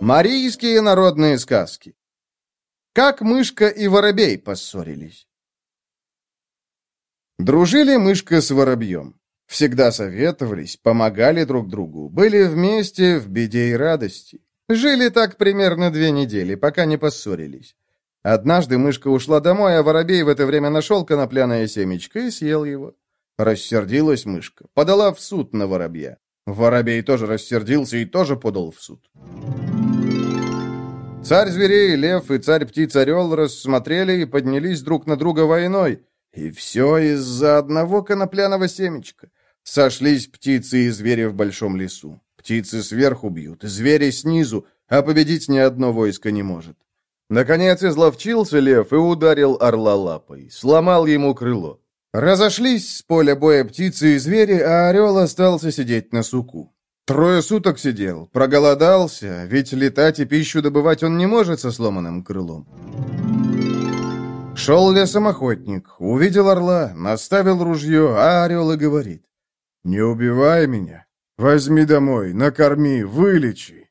Марийские народные сказки Как мышка и воробей поссорились Дружили мышка с воробьем. Всегда советовались, помогали друг другу, были вместе в беде и радости. Жили так примерно две недели, пока не поссорились. Однажды мышка ушла домой, а воробей в это время нашел конопляное семечко и съел его. Рассердилась мышка, подала в суд на воробья. Воробей тоже рассердился и тоже подал в суд. Царь зверей, лев и царь-птиц-орел рассмотрели и поднялись друг на друга войной. И все из-за одного конопляного семечка. Сошлись птицы и звери в большом лесу. Птицы сверху бьют, звери снизу, а победить ни одно войско не может. Наконец изловчился лев и ударил орла лапой, сломал ему крыло. Разошлись с поля боя птицы и звери, а орел остался сидеть на суку. Трое суток сидел, проголодался, ведь летать и пищу добывать он не может со сломанным крылом. Шел лесом охотник, увидел орла, наставил ружье, а орел и говорит. «Не убивай меня, возьми домой, накорми, вылечи».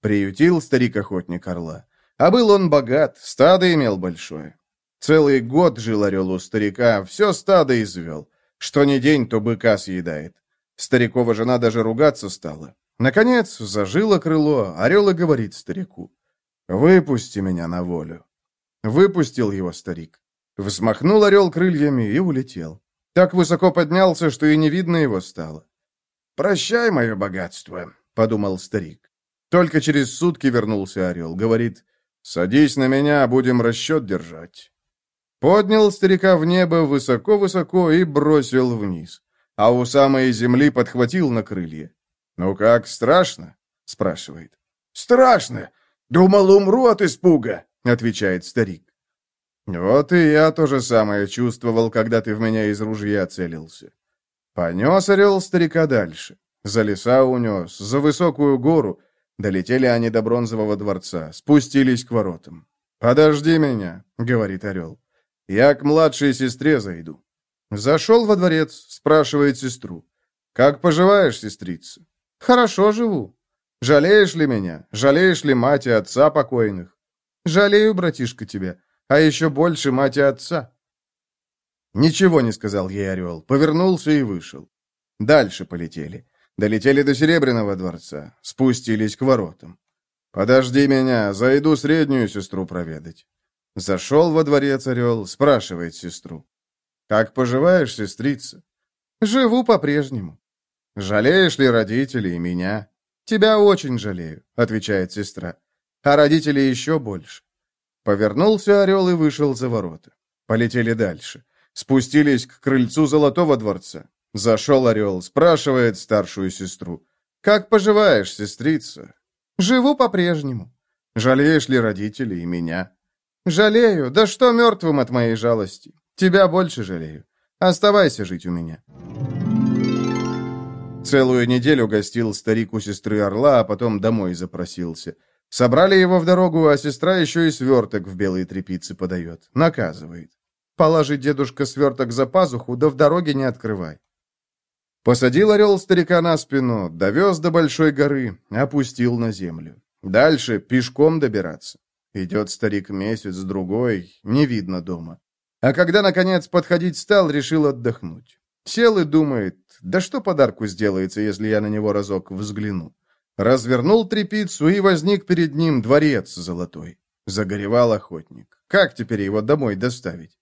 Приютил старик-охотник орла. А был он богат, стадо имел большое. Целый год жил орел у старика, все стадо извел. Что ни день, то быка съедает. Старикова жена даже ругаться стала. Наконец, зажило крыло, орел и говорит старику. «Выпусти меня на волю». Выпустил его старик. Взмахнул орел крыльями и улетел. Так высоко поднялся, что и не видно его стало. «Прощай, мое богатство», — подумал старик. Только через сутки вернулся орел. Говорит, «Садись на меня, будем расчет держать». Поднял старика в небо высоко-высоко и бросил вниз. А у самой земли подхватил на крылья. «Ну как, страшно?» — спрашивает. «Страшно! Думал, умру от испуга!» — отвечает старик. «Вот и я то же самое чувствовал, когда ты в меня из ружья целился». Понес орел старика дальше. За леса унес, за высокую гору, Долетели они до бронзового дворца, спустились к воротам. «Подожди меня», — говорит орел. «Я к младшей сестре зайду». Зашел во дворец, спрашивает сестру. «Как поживаешь, сестрица?» «Хорошо живу». «Жалеешь ли меня? Жалеешь ли мать и отца покойных?» «Жалею, братишка, тебя, а еще больше мать и отца». Ничего не сказал ей орел, повернулся и вышел. Дальше полетели. Долетели до Серебряного дворца, спустились к воротам. «Подожди меня, зайду среднюю сестру проведать». Зашел во дворец орел, спрашивает сестру. «Как поживаешь, сестрица?» «Живу по-прежнему». «Жалеешь ли родителей и меня?» «Тебя очень жалею», — отвечает сестра. «А родителей еще больше». Повернулся орел и вышел за ворота. Полетели дальше. Спустились к крыльцу Золотого дворца. Зашел орел, спрашивает старшую сестру. «Как поживаешь, сестрица?» «Живу по-прежнему». «Жалеешь ли родителей и меня?» «Жалею. Да что мертвым от моей жалости? Тебя больше жалею. Оставайся жить у меня». Целую неделю гостил старик у сестры Орла, а потом домой запросился. Собрали его в дорогу, а сестра еще и сверток в белые тряпицы подает. Наказывает. Положи, дедушка, сверток за пазуху, да в дороге не открывай. Посадил орел старика на спину, довез до большой горы, опустил на землю. Дальше пешком добираться. Идет старик месяц-другой, не видно дома. А когда, наконец, подходить стал, решил отдохнуть. Сел и думает, да что подарку сделается, если я на него разок взгляну. Развернул трепицу, и возник перед ним дворец золотой. Загоревал охотник. Как теперь его домой доставить?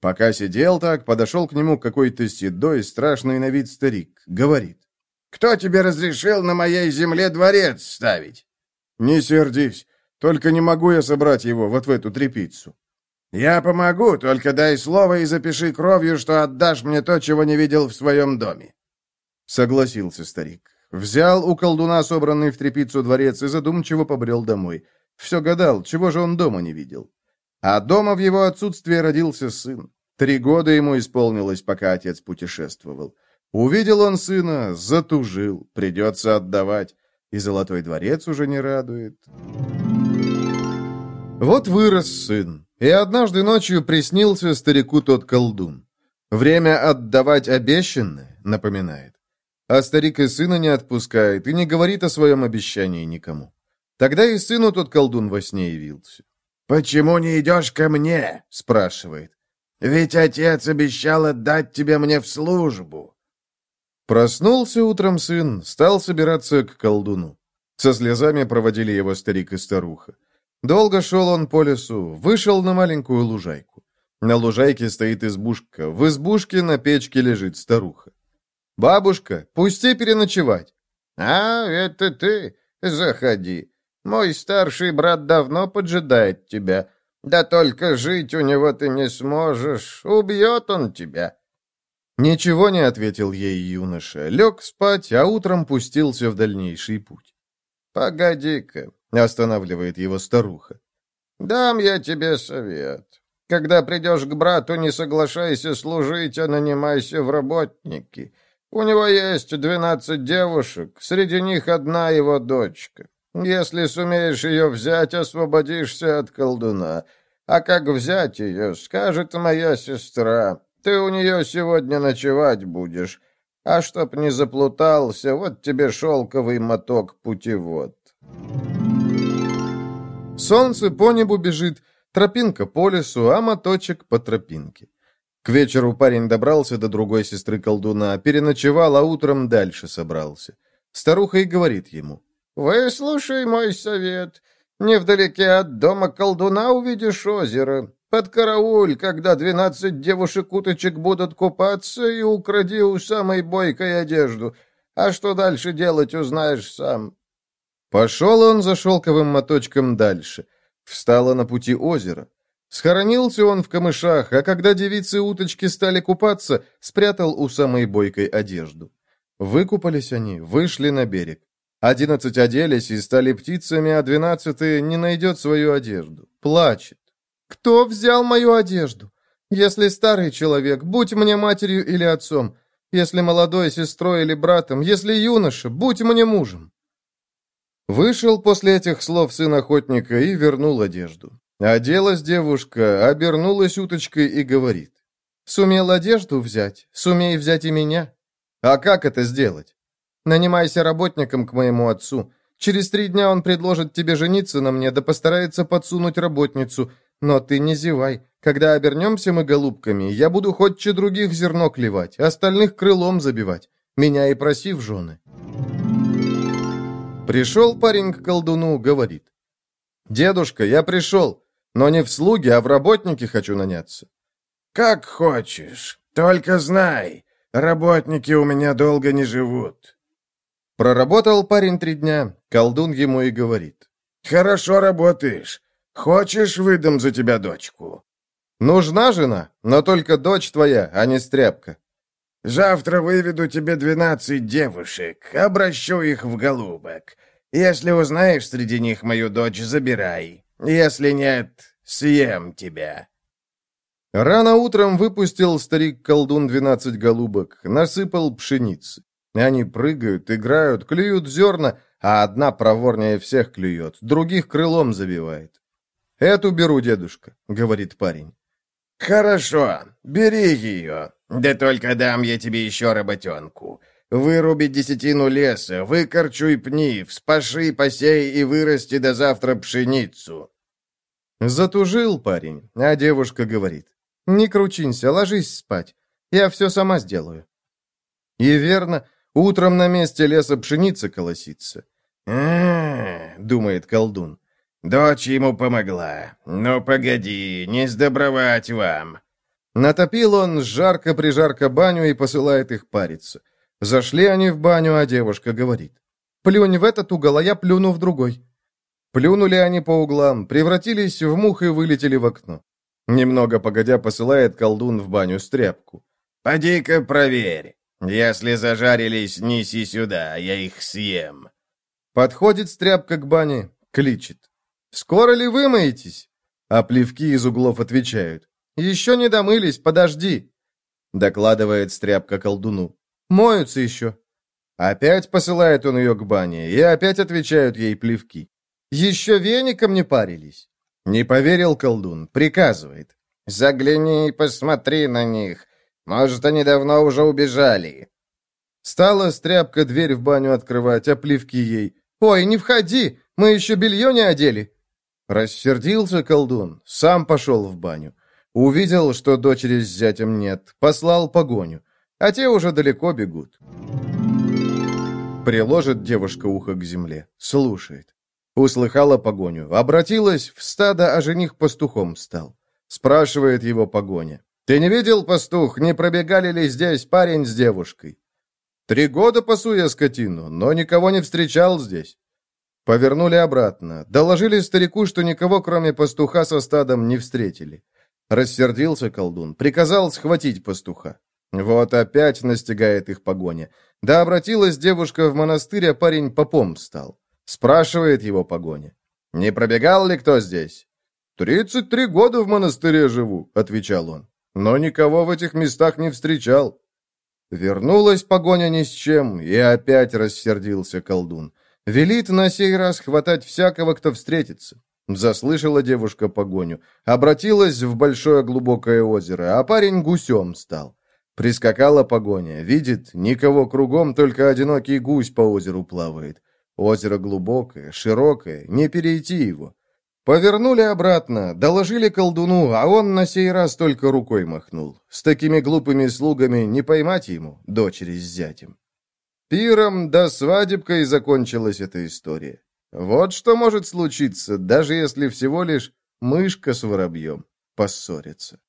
Пока сидел так, подошел к нему какой-то седой, страшный на вид старик. Говорит. «Кто тебе разрешил на моей земле дворец ставить?» «Не сердись, только не могу я собрать его вот в эту трепицу». «Я помогу, только дай слово и запиши кровью, что отдашь мне то, чего не видел в своем доме». Согласился старик. Взял у колдуна собранный в трепицу дворец и задумчиво побрел домой. Все гадал, чего же он дома не видел. А дома в его отсутствие родился сын. Три года ему исполнилось, пока отец путешествовал. Увидел он сына, затужил, придется отдавать. И золотой дворец уже не радует. Вот вырос сын, и однажды ночью приснился старику тот колдун. Время отдавать обещанное, напоминает. А старик и сына не отпускает и не говорит о своем обещании никому. Тогда и сыну тот колдун во сне явился. «Почему не идешь ко мне?» — спрашивает. «Ведь отец обещал отдать тебя мне в службу». Проснулся утром сын, стал собираться к колдуну. Со слезами проводили его старик и старуха. Долго шел он по лесу, вышел на маленькую лужайку. На лужайке стоит избушка, в избушке на печке лежит старуха. «Бабушка, пусти переночевать». «А, это ты? Заходи. Мой старший брат давно поджидает тебя. Да только жить у него ты не сможешь. Убьет он тебя». Ничего не ответил ей юноша. Лег спать, а утром пустился в дальнейший путь. «Погоди-ка», — останавливает его старуха. «Дам я тебе совет. Когда придешь к брату, не соглашайся служить, а нанимайся в работники. У него есть двенадцать девушек, среди них одна его дочка. Если сумеешь ее взять, освободишься от колдуна. А как взять ее, скажет моя сестра. Ты у нее сегодня ночевать будешь. А чтоб не заплутался, вот тебе шелковый моток путевод. Солнце по небу бежит, тропинка по лесу, а моточек по тропинке. К вечеру парень добрался до другой сестры колдуна, переночевал, а утром дальше собрался. Старуха и говорит ему. «Выслушай мой совет. Невдалеке от дома колдуна увидишь озеро. Подкарауль, когда двенадцать девушек-уточек будут купаться, и укради у самой бойкой одежду. А что дальше делать, узнаешь сам». Пошел он за шелковым моточком дальше. Встало на пути озеро. Схоронился он в камышах, а когда девицы-уточки стали купаться, спрятал у самой бойкой одежду. Выкупались они, вышли на берег. Одиннадцать оделись и стали птицами, а двенадцатый не найдет свою одежду. Плачет. «Кто взял мою одежду? Если старый человек, будь мне матерью или отцом. Если молодой сестрой или братом. Если юноша, будь мне мужем». Вышел после этих слов сын охотника и вернул одежду. Оделась девушка, обернулась уточкой и говорит. «Сумел одежду взять, сумей взять и меня». «А как это сделать?» Нанимайся работником к моему отцу. Через три дня он предложит тебе жениться на мне, да постарается подсунуть работницу. Но ты не зевай. Когда обернемся мы голубками, я буду хоть че других зерно клевать, остальных крылом забивать. Меня и проси в жены». Пришел парень к колдуну, говорит. «Дедушка, я пришел, но не в слуги, а в работники хочу наняться». «Как хочешь, только знай, работники у меня долго не живут». Проработал парень три дня, колдун ему и говорит. «Хорошо работаешь. Хочешь, выдам за тебя дочку?» «Нужна жена, но только дочь твоя, а не стряпка». «Завтра выведу тебе двенадцать девушек, обращу их в голубок. Если узнаешь среди них мою дочь, забирай. Если нет, съем тебя». Рано утром выпустил старик-колдун двенадцать голубок, насыпал пшеницы. Они прыгают, играют, клюют зерна, а одна проворнее всех клюет, других крылом забивает. «Эту беру, дедушка», — говорит парень. «Хорошо, бери ее. Да только дам я тебе еще работенку. Выруби десятину леса, выкорчуй пни, вспаши, посей и вырасти до завтра пшеницу». Затужил парень, а девушка говорит. «Не кручинься, ложись спать. Я все сама сделаю». И верно, Утром на месте леса пшеница колосится. а, думает колдун. «Дочь ему помогла. Ну, погоди, не сдобровать вам». Натопил он жарко-прижарко баню и посылает их париться. Зашли они в баню, а девушка говорит. «Плюнь в этот угол, а я плюну в другой». Плюнули они по углам, превратились в мух и вылетели в окно. Немного погодя посылает колдун в баню стряпку. «Поди-ка проверь». «Если зажарились, неси сюда, я их съем». Подходит стряпка к бане, кличет. «Скоро ли вымоетесь?» А плевки из углов отвечают. «Еще не домылись, подожди!» Докладывает стряпка колдуну. «Моются еще». Опять посылает он ее к бане, и опять отвечают ей плевки. «Еще веником не парились?» Не поверил колдун, приказывает. «Загляни и посмотри на них. Может, они давно уже убежали». Стала стряпка дверь в баню открывать, а плевки ей. «Ой, не входи! Мы еще белье не одели!» Рассердился колдун, сам пошел в баню. Увидел, что дочери с зятем нет, послал погоню. А те уже далеко бегут. Приложит девушка ухо к земле, слушает. Услыхала погоню, обратилась в стадо, а жених пастухом стал. Спрашивает его погоня. «Ты не видел, пастух, не пробегали ли здесь парень с девушкой?» «Три года пасу я скотину, но никого не встречал здесь». Повернули обратно, доложили старику, что никого, кроме пастуха, со стадом не встретили. Рассердился колдун, приказал схватить пастуха. Вот опять настигает их погоня. Да обратилась девушка в монастырь, а парень попом стал. Спрашивает его погоня. «Не пробегал ли кто здесь?» «Тридцать три года в монастыре живу», — отвечал он. «Но никого в этих местах не встречал». Вернулась погоня ни с чем, и опять рассердился колдун. Велит на сей раз хватать всякого, кто встретится. Заслышала девушка погоню, обратилась в большое глубокое озеро, а парень гусем стал. Прискакала погоня, видит, никого кругом, только одинокий гусь по озеру плавает. Озеро глубокое, широкое, не перейти его. Повернули обратно, доложили колдуну, а он на сей раз только рукой махнул. С такими глупыми слугами не поймать ему, дочери с зятем. Пиром да свадебкой закончилась эта история. Вот что может случиться, даже если всего лишь мышка с воробьем поссорится.